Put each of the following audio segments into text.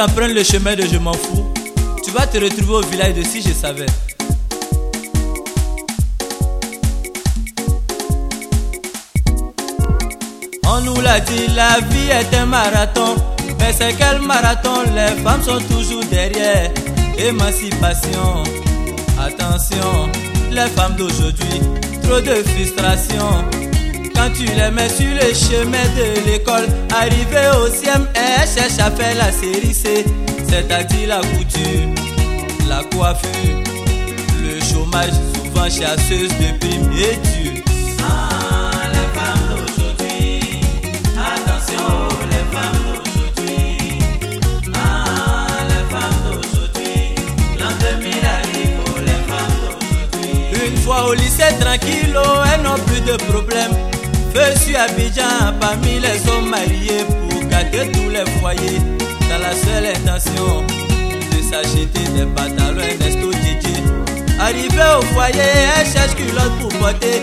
Empruntes le chemin de je m'en fous, tu vas te retrouver au village de si je savais. On nous l'a dit, la vie est un marathon. Mais c'est quel marathon? Les femmes sont toujours derrière. Émancipation, attention, les femmes d'aujourd'hui, trop de frustration. Quand tu les mets sur le chemin de l'école, arrivé au CM, elles cherchent à faire la série C, c'est-à-dire la couture, la coiffure, le chômage, souvent chasseuse de primes et Dieu. Ah, les femmes d'aujourd'hui, attention, les femmes d'aujourd'hui. Ah, les femmes d'aujourd'hui, l'an 2000 arrive, oh, les femmes d'aujourd'hui. Une fois au lycée tranquille, elles n'ont plus de problème. Feu sur Abidjan, parmi les hommes mariés pour gâter tous les foyers. Dans la seule intention de s'acheter des pantalons Ernesto Didi. Arrivé au foyer, elle cherche culotte pour porter.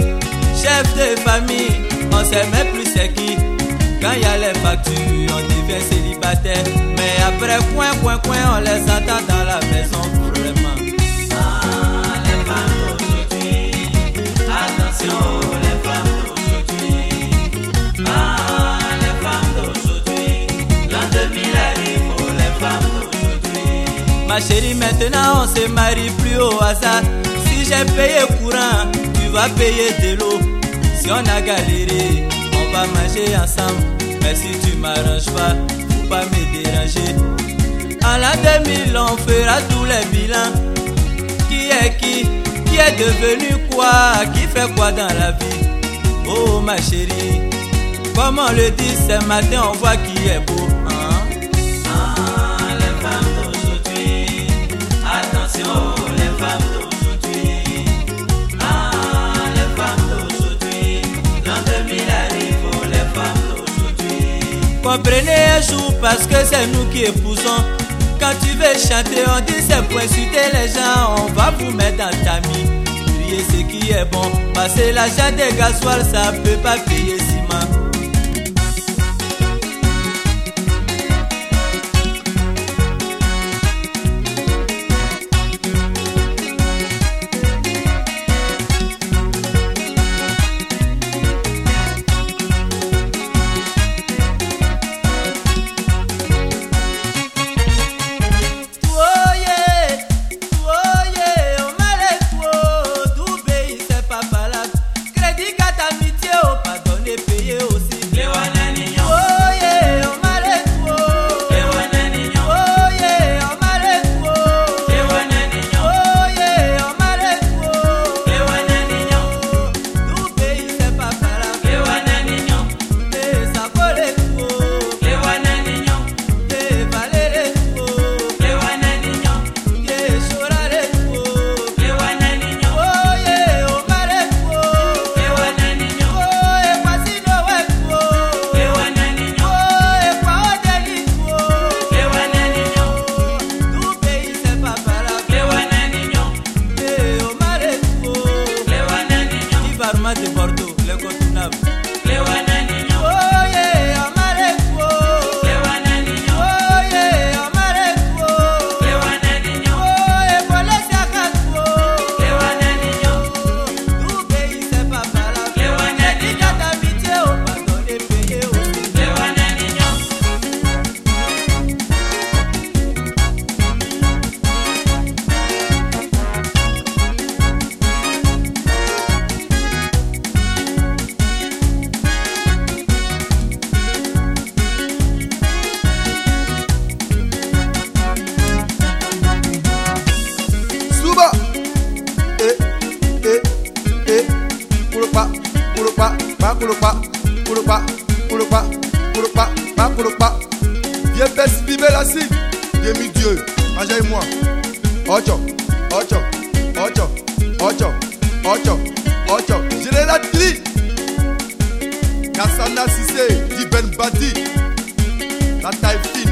Chef de famille, on sait même plus c'est qui. Quand y a les factures, on devient célibataire. Mais après, coin, coin, coin, on les attend dans la maison Ma chérie, maintenant on se marie plus au hasard. Si j'ai payé courant, tu vas payer de l'eau. Si on a galéré, on va manger ensemble. Mais si tu m'arranges pas, faut pas me déranger. En l'an 2000, on fera tous les bilans. Qui est qui? Qui est devenu quoi? Qui fait quoi dans la vie? Oh ma chérie, comme on le dit ce matin, on voit qui est beau. Comprenez un jour parce que c'est nous qui épousons. Quand tu veux chanter, on dit c'est pour insulter les gens, on va vous mettre dans ta mie. Crier ce qui est bon, passer l'argent des gasoil, ça peut pas payer ciment. you. bakulupa kulupa kulupa kulupa bakulupa vieux pèse bibelasi demi dieu ajayi moi ọjọ ọjọ ọjọ ọjọ ọjọ ọjọ. Général dili kasana sise dibenbadi la taille.